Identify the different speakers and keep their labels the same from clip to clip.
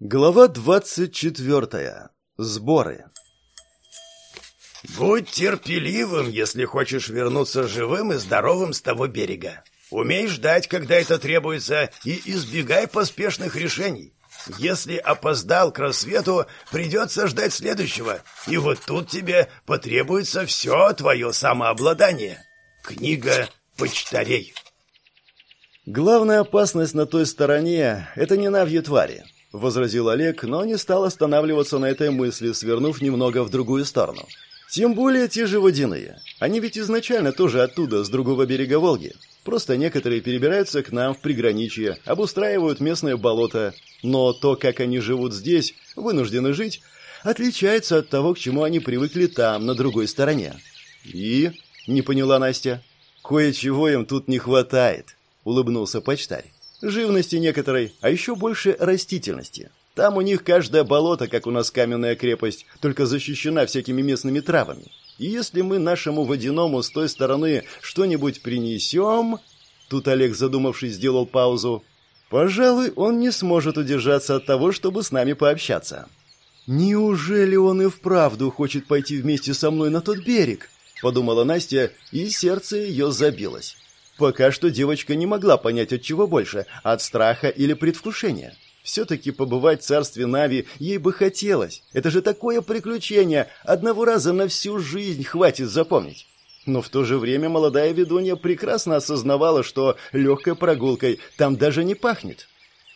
Speaker 1: Глава двадцать четвертая. Сборы.
Speaker 2: «Будь терпеливым, если хочешь вернуться живым и здоровым с того берега. Умей ждать, когда это требуется, и избегай поспешных решений. Если опоздал к рассвету, придется ждать следующего, и вот тут тебе потребуется все твое самообладание. Книга почтарей».
Speaker 1: Главная опасность на той стороне – это не навьи твари, возразил Олег, но не стал останавливаться на этой мысли, свернув немного в другую сторону. Тем более те же водяные. Они ведь изначально тоже оттуда, с другого берега Волги. Просто некоторые перебираются к нам в приграничье, обустраивают местное болото. Но то, как они живут здесь, вынуждены жить, отличается от того, к чему они привыкли там, на другой стороне. И... Не поняла Настя. Кое-чего им тут не хватает, улыбнулся почтарь. Живности некоторой, а еще больше растительности. Там у них каждое болото, как у нас каменная крепость, только защищена всякими местными травами. И если мы нашему водяному с той стороны что-нибудь принесем...» Тут Олег, задумавшись, сделал паузу. «Пожалуй, он не сможет удержаться от того, чтобы с нами пообщаться». «Неужели он и вправду хочет пойти вместе со мной на тот берег?» — подумала Настя, и сердце ее забилось. Пока что девочка не могла понять, от чего больше — от страха или предвкушения. Все-таки побывать в царстве Нави ей бы хотелось. Это же такое приключение, одного раза на всю жизнь хватит запомнить. Но в то же время молодая ведунья прекрасно осознавала, что легкой прогулкой там даже не пахнет.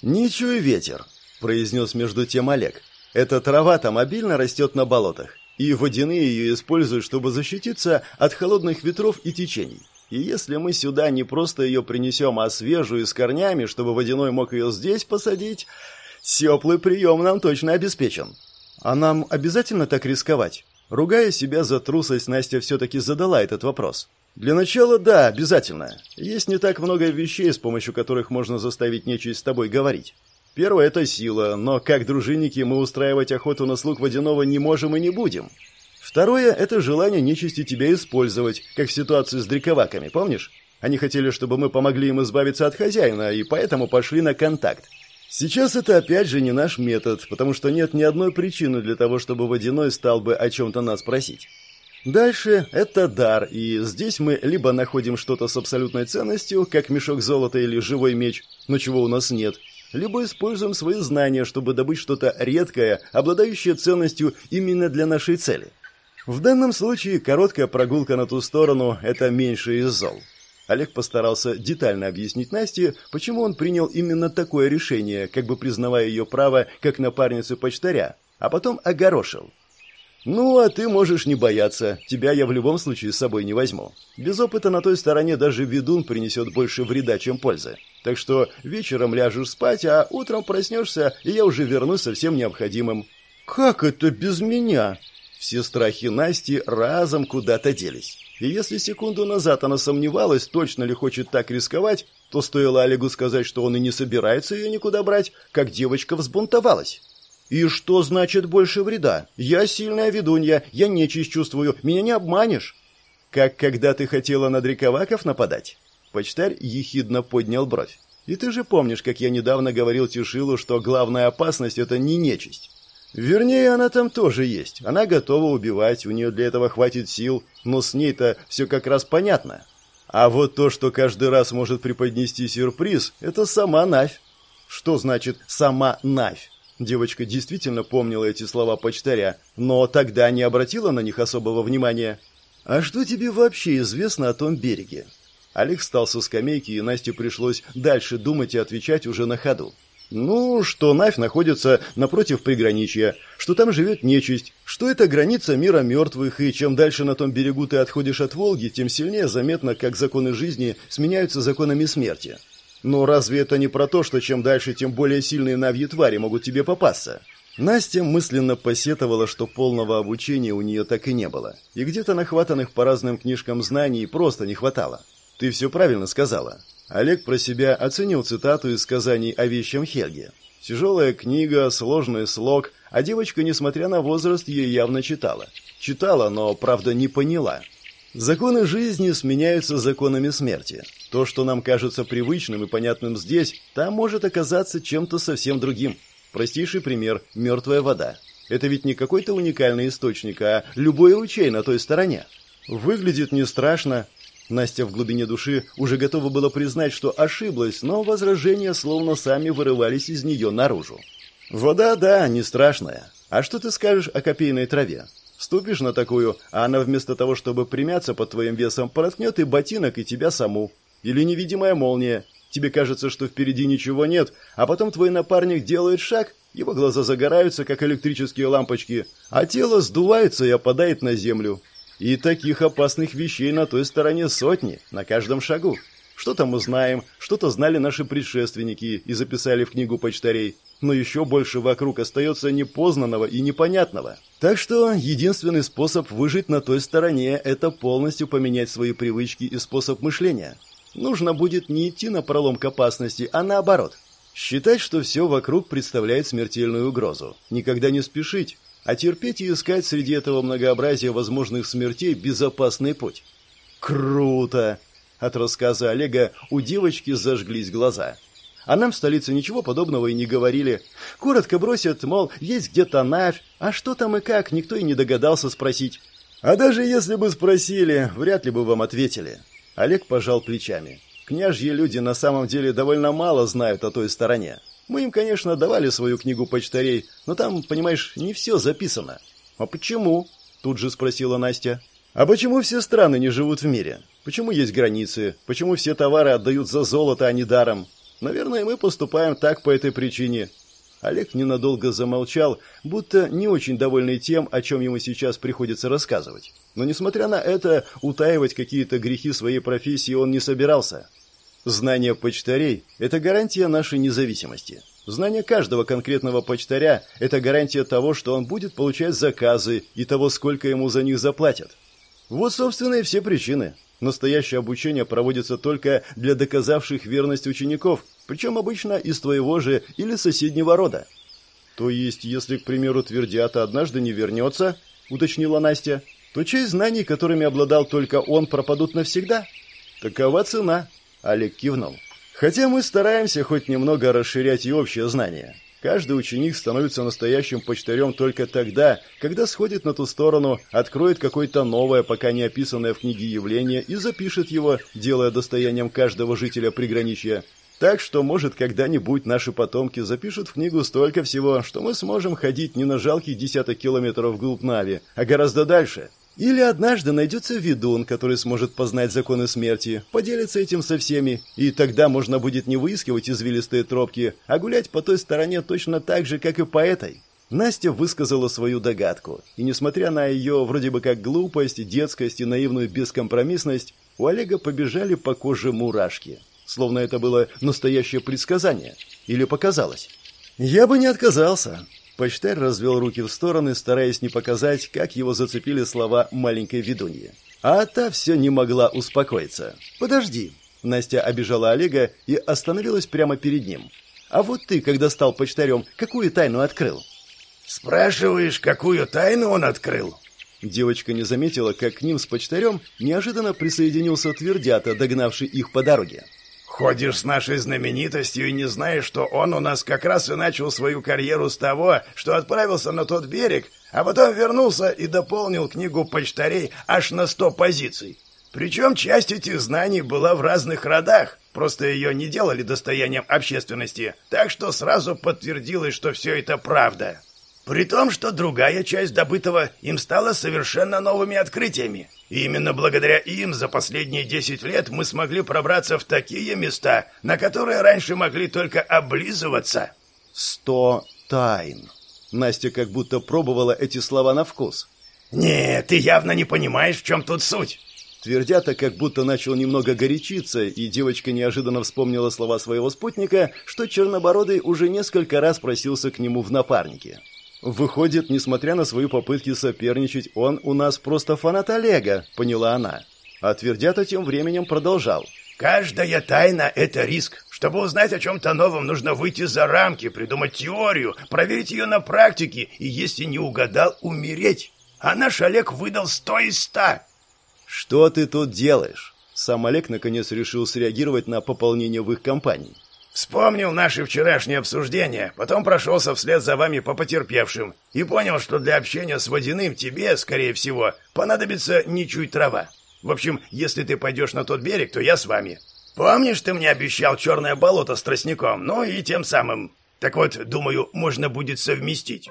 Speaker 1: «Не чуй ветер», — произнес между тем Олег. «Эта трава там обильно растет на болотах, и водяные ее используют, чтобы защититься от холодных ветров и течений. И если мы сюда не просто ее принесем, а свежую с корнями, чтобы водяной мог ее здесь посадить, теплый прием нам точно обеспечен. А нам обязательно так рисковать? Ругая себя за трусость, Настя все-таки задала этот вопрос. Для начала, да, обязательно. Есть не так много вещей, с помощью которых можно заставить нечисть с тобой говорить. Первое – это сила, но как дружинники мы устраивать охоту на слуг водяного не можем и не будем. Второе – это желание нечисти тебя использовать, как в ситуации с дриковаками, помнишь? Они хотели, чтобы мы помогли им избавиться от хозяина, и поэтому пошли на контакт. Сейчас это опять же не наш метод, потому что нет ни одной причины для того, чтобы водяной стал бы о чем-то нас просить. Дальше это дар, и здесь мы либо находим что-то с абсолютной ценностью, как мешок золота или живой меч, но чего у нас нет, либо используем свои знания, чтобы добыть что-то редкое, обладающее ценностью именно для нашей цели. В данном случае короткая прогулка на ту сторону – это меньше из зол. Олег постарался детально объяснить Насте, почему он принял именно такое решение, как бы признавая ее право как напарницу почтаря, а потом огорошил. «Ну, а ты можешь не бояться, тебя я в любом случае с собой не возьму. Без опыта на той стороне даже ведун принесет больше вреда, чем пользы. Так что вечером ляжешь спать, а утром проснешься, и я уже вернусь со всем необходимым». «Как это без меня?» Все страхи Насти разом куда-то делись. И если секунду назад она сомневалась, точно ли хочет так рисковать, то стоило Олегу сказать, что он и не собирается ее никуда брать, как девочка взбунтовалась. «И что значит больше вреда? Я сильная ведунья, я нечисть чувствую, меня не обманешь». «Как когда ты хотела на дриковаков нападать?» Почтарь ехидно поднял бровь. «И ты же помнишь, как я недавно говорил Тишилу, что главная опасность — это не нечисть. Вернее, она там тоже есть. Она готова убивать, у нее для этого хватит сил, но с ней-то все как раз понятно. А вот то, что каждый раз может преподнести сюрприз, это сама Навь. Что значит «сама Навь»? Девочка действительно помнила эти слова почтаря, но тогда не обратила на них особого внимания. «А что тебе вообще известно о том береге?» Олег встал со скамейки, и Насте пришлось дальше думать и отвечать уже на ходу. Ну, что Навь находится напротив приграничья, что там живет нечисть, что это граница мира мертвых, и чем дальше на том берегу ты отходишь от Волги, тем сильнее заметно, как законы жизни сменяются законами смерти. Но разве это не про то, что чем дальше, тем более сильные навьи твари могут тебе попасться? Настя мысленно посетовала, что полного обучения у нее так и не было, и где-то нахватанных по разным книжкам знаний просто не хватало. Ты все правильно сказала. Олег про себя оценил цитату из сказаний о вещем Хельге. Тяжелая книга, сложный слог, а девочка, несмотря на возраст, ее явно читала. Читала, но, правда, не поняла. Законы жизни сменяются законами смерти. То, что нам кажется привычным и понятным здесь, там может оказаться чем-то совсем другим. Простейший пример – мертвая вода. Это ведь не какой-то уникальный источник, а любой ручей на той стороне. Выглядит не страшно. Настя в глубине души уже готова была признать, что ошиблась, но возражения словно сами вырывались из нее наружу. Вода, да, не страшная. А что ты скажешь о копейной траве? Ступишь на такую, а она вместо того, чтобы примяться под твоим весом, проткнет и ботинок, и тебя саму. Или невидимая молния. Тебе кажется, что впереди ничего нет, а потом твой напарник делает шаг, его глаза загораются, как электрические лампочки, а тело сдувается и опадает на землю. И таких опасных вещей на той стороне сотни, на каждом шагу. Что-то мы знаем, что-то знали наши предшественники и записали в книгу почтарей но еще больше вокруг остается непознанного и непонятного. Так что единственный способ выжить на той стороне – это полностью поменять свои привычки и способ мышления. Нужно будет не идти на пролом к опасности, а наоборот. Считать, что все вокруг представляет смертельную угрозу. Никогда не спешить, а терпеть и искать среди этого многообразия возможных смертей безопасный путь. Круто! От рассказа Олега у девочки зажглись глаза – а нам в столице ничего подобного и не говорили. Коротко бросят, мол, есть где-то Навь, а что там и как, никто и не догадался спросить. А даже если бы спросили, вряд ли бы вам ответили. Олег пожал плечами. Княжьи люди на самом деле довольно мало знают о той стороне. Мы им, конечно, давали свою книгу почтарей, но там, понимаешь, не все записано. А почему? Тут же спросила Настя. А почему все страны не живут в мире? Почему есть границы? Почему все товары отдают за золото, а не даром? Наверное, мы поступаем так по этой причине. Олег ненадолго замолчал, будто не очень довольный тем, о чем ему сейчас приходится рассказывать. Но несмотря на это, утаивать какие-то грехи своей профессии он не собирался. Знание почтарей – это гарантия нашей независимости. Знание каждого конкретного почтаря – это гарантия того, что он будет получать заказы и того, сколько ему за них заплатят. Вот, собственно, и все причины. Настоящее обучение проводится только для доказавших верность учеников, причем обычно из твоего же или соседнего рода. То есть, если, к примеру, твердята однажды не вернется, уточнила Настя, то часть знаний, которыми обладал только он, пропадут навсегда. Такова цена, Олег кивнул. Хотя мы стараемся хоть немного расширять и общее знание. Каждый ученик становится настоящим почтарем только тогда, когда сходит на ту сторону, откроет какое-то новое, пока не описанное в книге явление и запишет его, делая достоянием каждого жителя приграничья. Так что, может, когда-нибудь наши потомки запишут в книгу столько всего, что мы сможем ходить не на жалких десяток километров вглубь Нави, а гораздо дальше – или однажды найдется ведун, который сможет познать законы смерти, поделится этим со всеми, и тогда можно будет не выискивать извилистые тропки, а гулять по той стороне точно так же, как и по этой. Настя высказала свою догадку, и несмотря на ее вроде бы как глупость, детскость и наивную бескомпромиссность, у Олега побежали по коже мурашки, словно это было настоящее предсказание. Или показалось. «Я бы не отказался», Почтарь развел руки в стороны, стараясь не показать, как его зацепили слова маленькой ведуньи. А та все не могла успокоиться. «Подожди!» Настя обижала Олега и остановилась прямо перед ним. «А вот ты, когда стал почтарем, какую тайну открыл?»
Speaker 2: «Спрашиваешь, какую тайну он открыл?»
Speaker 1: Девочка не заметила, как к ним с почтарем неожиданно присоединился твердята, догнавший их по дороге.
Speaker 2: Ходишь с нашей знаменитостью и не знаешь, что он у нас как раз и начал свою карьеру с того, что отправился на тот берег, а потом вернулся и дополнил книгу почтарей аж на сто позиций. Причем часть этих знаний была в разных родах, просто ее не делали достоянием общественности, так что сразу подтвердилось, что все это правда. При том, что другая часть добытого им стала совершенно новыми открытиями. И именно благодаря им за последние 10 лет мы смогли пробраться в такие места, на которые раньше могли только облизываться.
Speaker 1: Сто тайн. Настя как будто пробовала эти слова на вкус.
Speaker 2: «Нет, ты явно не понимаешь, в чем тут суть».
Speaker 1: Твердята как будто начал немного горячиться, и девочка неожиданно вспомнила слова своего спутника, что Чернобородый уже несколько раз просился к нему в напарнике. Выходит, несмотря на свои попытки соперничать, он у нас просто фанат Олега, поняла она. А Твердята тем временем продолжал.
Speaker 2: Каждая тайна — это риск. Чтобы узнать о чем-то новом, нужно выйти за рамки, придумать теорию, проверить ее на практике и, если не угадал, умереть. А наш Олег выдал сто из ста.
Speaker 1: Что ты тут делаешь? Сам Олег наконец решил среагировать на пополнение в их компании.
Speaker 2: Вспомнил наши вчерашние обсуждения, потом прошелся вслед за вами по потерпевшим и понял, что для общения с водяным тебе, скорее всего, понадобится не чуть трава. В общем, если ты пойдешь на тот берег, то я с вами. Помнишь, ты мне обещал черное болото с тростником? Ну и тем самым. Так вот, думаю, можно будет совместить.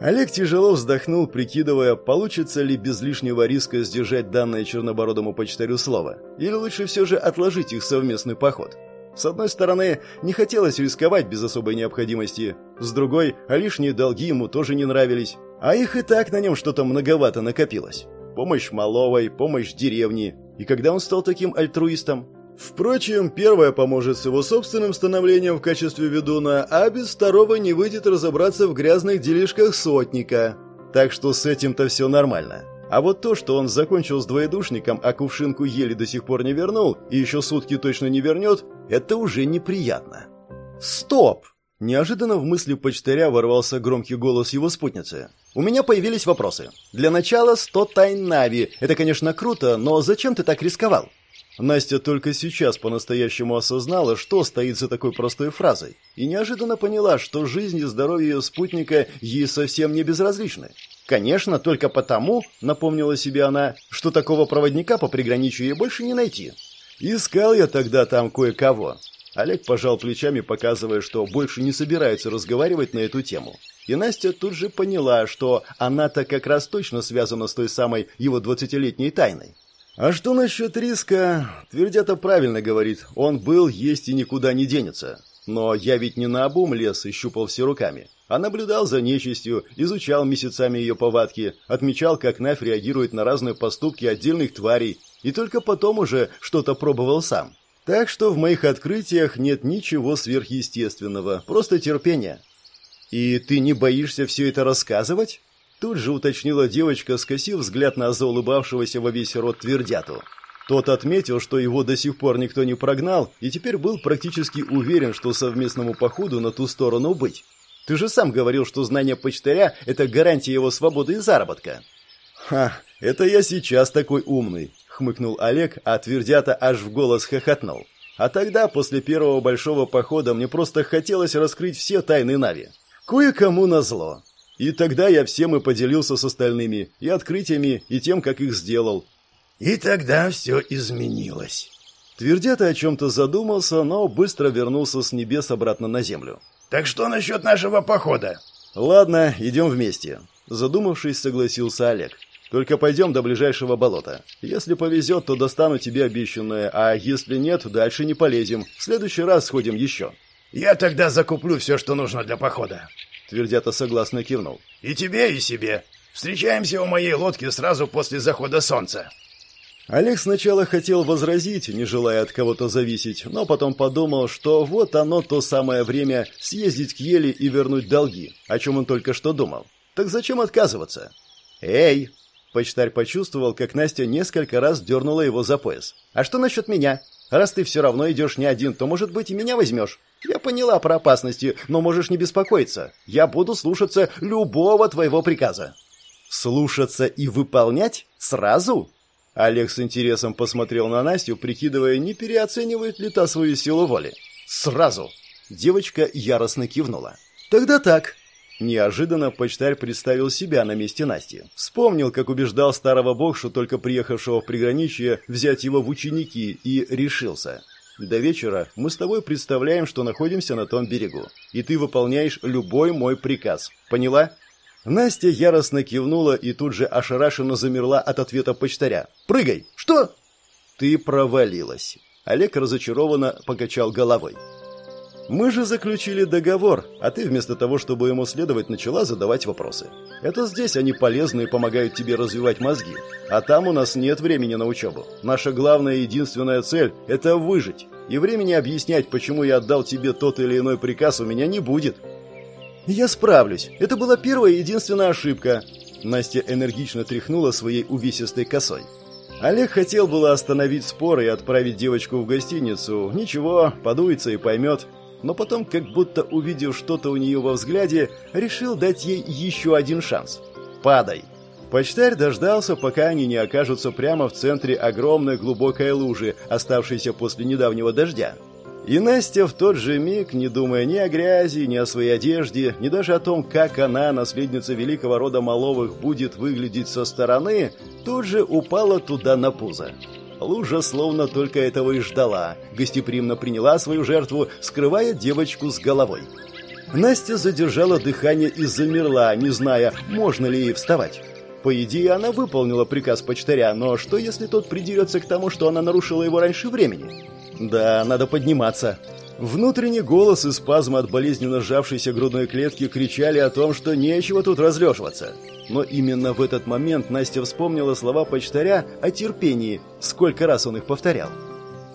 Speaker 1: Олег тяжело вздохнул, прикидывая, получится ли без лишнего риска сдержать данное чернобородому почтарю слово, или лучше все же отложить их совместный поход. С одной стороны, не хотелось рисковать без особой необходимости, с другой, а лишние долги ему тоже не нравились, а их и так на нем что-то многовато накопилось. Помощь Маловой, помощь деревни. И когда он стал таким альтруистом? Впрочем, первое поможет с его собственным становлением в качестве ведуна, а без второго не выйдет разобраться в грязных делишках сотника. Так что с этим-то все нормально. А вот то, что он закончил с двоедушником, а кувшинку еле до сих пор не вернул, и еще сутки точно не вернет, это уже неприятно. «Стоп!» Неожиданно в мысли почтаря ворвался громкий голос его спутницы. «У меня появились вопросы. Для начала сто тайн Нави. Это, конечно, круто, но зачем ты так рисковал?» Настя только сейчас по-настоящему осознала, что стоит за такой простой фразой, и неожиданно поняла, что жизнь и здоровье ее спутника ей совсем не безразличны. Конечно, только потому, напомнила себе она, что такого проводника по приграничью ей больше не найти. Искал я тогда там кое-кого. Олег пожал плечами, показывая, что больше не собирается разговаривать на эту тему. И Настя тут же поняла, что она-то как раз точно связана с той самой его двадцатилетней тайной. А что насчет риска? Твердята правильно говорит. Он был, есть и никуда не денется. Но я ведь не на обум лес и щупал все руками а наблюдал за нечистью, изучал месяцами ее повадки, отмечал, как Нафь реагирует на разные поступки отдельных тварей, и только потом уже что-то пробовал сам. Так что в моих открытиях нет ничего сверхъестественного, просто терпение. «И ты не боишься все это рассказывать?» Тут же уточнила девочка, скосив взгляд на заулыбавшегося во весь рот твердяту. Тот отметил, что его до сих пор никто не прогнал, и теперь был практически уверен, что совместному походу на ту сторону быть. Ты же сам говорил, что знание почтаря – это гарантия его свободы и заработка». «Ха, это я сейчас такой умный», – хмыкнул Олег, а твердята аж в голос хохотнул. А тогда, после первого большого похода, мне просто хотелось раскрыть все тайны Нави. Кое-кому назло. И тогда я всем и поделился с остальными, и открытиями, и тем, как их сделал.
Speaker 2: И тогда все изменилось.
Speaker 1: Твердята о чем-то задумался, но быстро вернулся с небес обратно на землю.
Speaker 2: Так что насчет нашего похода?
Speaker 1: Ладно, идем вместе. Задумавшись, согласился Олег. Только пойдем до ближайшего болота. Если повезет, то достану тебе обещанное, а если нет, дальше не полезем. В следующий раз сходим еще.
Speaker 2: Я тогда закуплю все, что нужно для похода.
Speaker 1: Твердята согласно кивнул.
Speaker 2: И тебе, и себе. Встречаемся у моей лодки сразу после захода солнца.
Speaker 1: Олег сначала хотел возразить, не желая от кого-то зависеть, но потом подумал, что вот оно то самое время съездить к Еле и вернуть долги, о чем он только что думал. Так зачем отказываться? «Эй!» Почтарь почувствовал, как Настя несколько раз дернула его за пояс. «А что насчет меня? Раз ты все равно идешь не один, то, может быть, и меня возьмешь. Я поняла про опасности, но можешь не беспокоиться. Я буду слушаться любого твоего приказа». «Слушаться и выполнять? Сразу?» Олег с интересом посмотрел на Настю, прикидывая, не переоценивает ли та свою силу воли. «Сразу!» Девочка яростно кивнула. «Тогда так». Неожиданно почтарь представил себя на месте Насти. Вспомнил, как убеждал старого богшу, только приехавшего в приграничье, взять его в ученики, и решился. «До вечера мы с тобой представляем, что находимся на том берегу, и ты выполняешь любой мой приказ. Поняла?» Настя яростно кивнула и тут же ошарашенно замерла от ответа почтаря. «Прыгай!» «Что?» «Ты провалилась!» Олег разочарованно покачал головой. «Мы же заключили договор, а ты вместо того, чтобы ему следовать, начала задавать вопросы. Это здесь они полезны и помогают тебе развивать мозги. А там у нас нет времени на учебу. Наша главная и единственная цель – это выжить. И времени объяснять, почему я отдал тебе тот или иной приказ, у меня не будет. «Я справлюсь. Это была первая и единственная ошибка». Настя энергично тряхнула своей увесистой косой. Олег хотел было остановить спор и отправить девочку в гостиницу. Ничего, подуется и поймет. Но потом, как будто увидев что-то у нее во взгляде, решил дать ей еще один шанс. «Падай!» Почтарь дождался, пока они не окажутся прямо в центре огромной глубокой лужи, оставшейся после недавнего дождя. И Настя в тот же миг, не думая ни о грязи, ни о своей одежде, ни даже о том, как она, наследница великого рода Маловых, будет выглядеть со стороны, тут же упала туда на пузо. Лужа словно только этого и ждала, гостеприимно приняла свою жертву, скрывая девочку с головой. Настя задержала дыхание и замерла, не зная, можно ли ей вставать. По идее, она выполнила приказ почтаря, но что если тот придерется к тому, что она нарушила его раньше времени? Да, надо подниматься. Внутренний голос и спазм от болезненно сжавшейся грудной клетки кричали о том, что нечего тут разлеживаться. Но именно в этот момент Настя вспомнила слова почтаря о терпении, сколько раз он их повторял.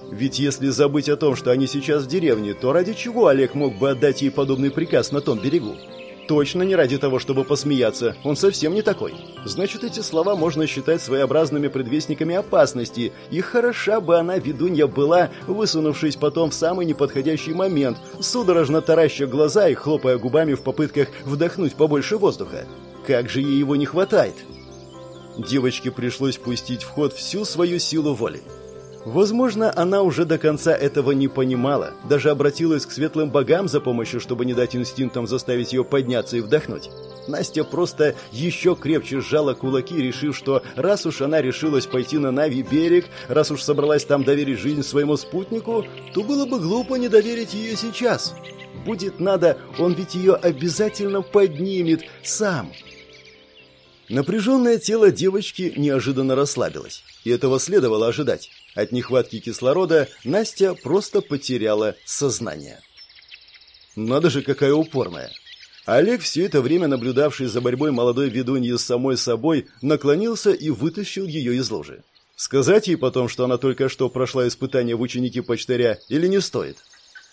Speaker 1: Ведь если забыть о том, что они сейчас в деревне, то ради чего Олег мог бы отдать ей подобный приказ на том берегу? Точно не ради того, чтобы посмеяться. Он совсем не такой. Значит, эти слова можно считать своеобразными предвестниками опасности, и хороша бы она, ведунья, была, высунувшись потом в самый неподходящий момент, судорожно тараща глаза и хлопая губами в попытках вдохнуть побольше воздуха. Как же ей его не хватает? Девочке пришлось пустить в ход всю свою силу воли. Возможно, она уже до конца этого не понимала, даже обратилась к светлым богам за помощью, чтобы не дать инстинктам заставить ее подняться и вдохнуть. Настя просто еще крепче сжала кулаки, решив, что раз уж она решилась пойти на Нави берег, раз уж собралась там доверить жизнь своему спутнику, то было бы глупо не доверить ее сейчас. Будет надо, он ведь ее обязательно поднимет сам. Напряженное тело девочки неожиданно расслабилось, и этого следовало ожидать. От нехватки кислорода Настя просто потеряла сознание. Надо же, какая упорная. Олег, все это время наблюдавший за борьбой молодой ведуньи с самой собой, наклонился и вытащил ее из ложи. Сказать ей потом, что она только что прошла испытание в ученики почтаря, или не стоит?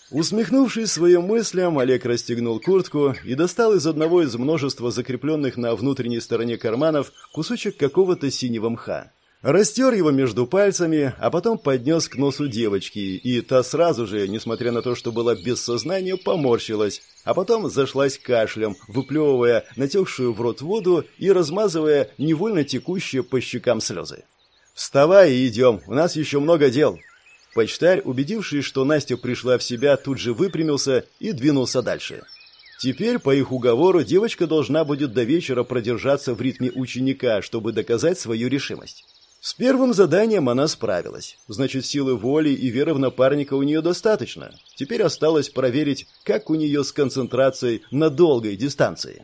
Speaker 1: Усмехнувшись своим мыслям, Олег расстегнул куртку и достал из одного из множества закрепленных на внутренней стороне карманов кусочек какого-то синего мха. Растер его между пальцами, а потом поднес к носу девочки, и та сразу же, несмотря на то, что была без сознания, поморщилась, а потом зашлась кашлем, выплевывая натекшую в рот воду и размазывая невольно текущие по щекам слезы. «Вставай и идем, у нас еще много дел», Почтарь, убедившись, что Настя пришла в себя, тут же выпрямился и двинулся дальше. Теперь, по их уговору, девочка должна будет до вечера продержаться в ритме ученика, чтобы доказать свою решимость. С первым заданием она справилась. Значит, силы воли и веры в напарника у нее достаточно. Теперь осталось проверить, как у нее с концентрацией на долгой дистанции.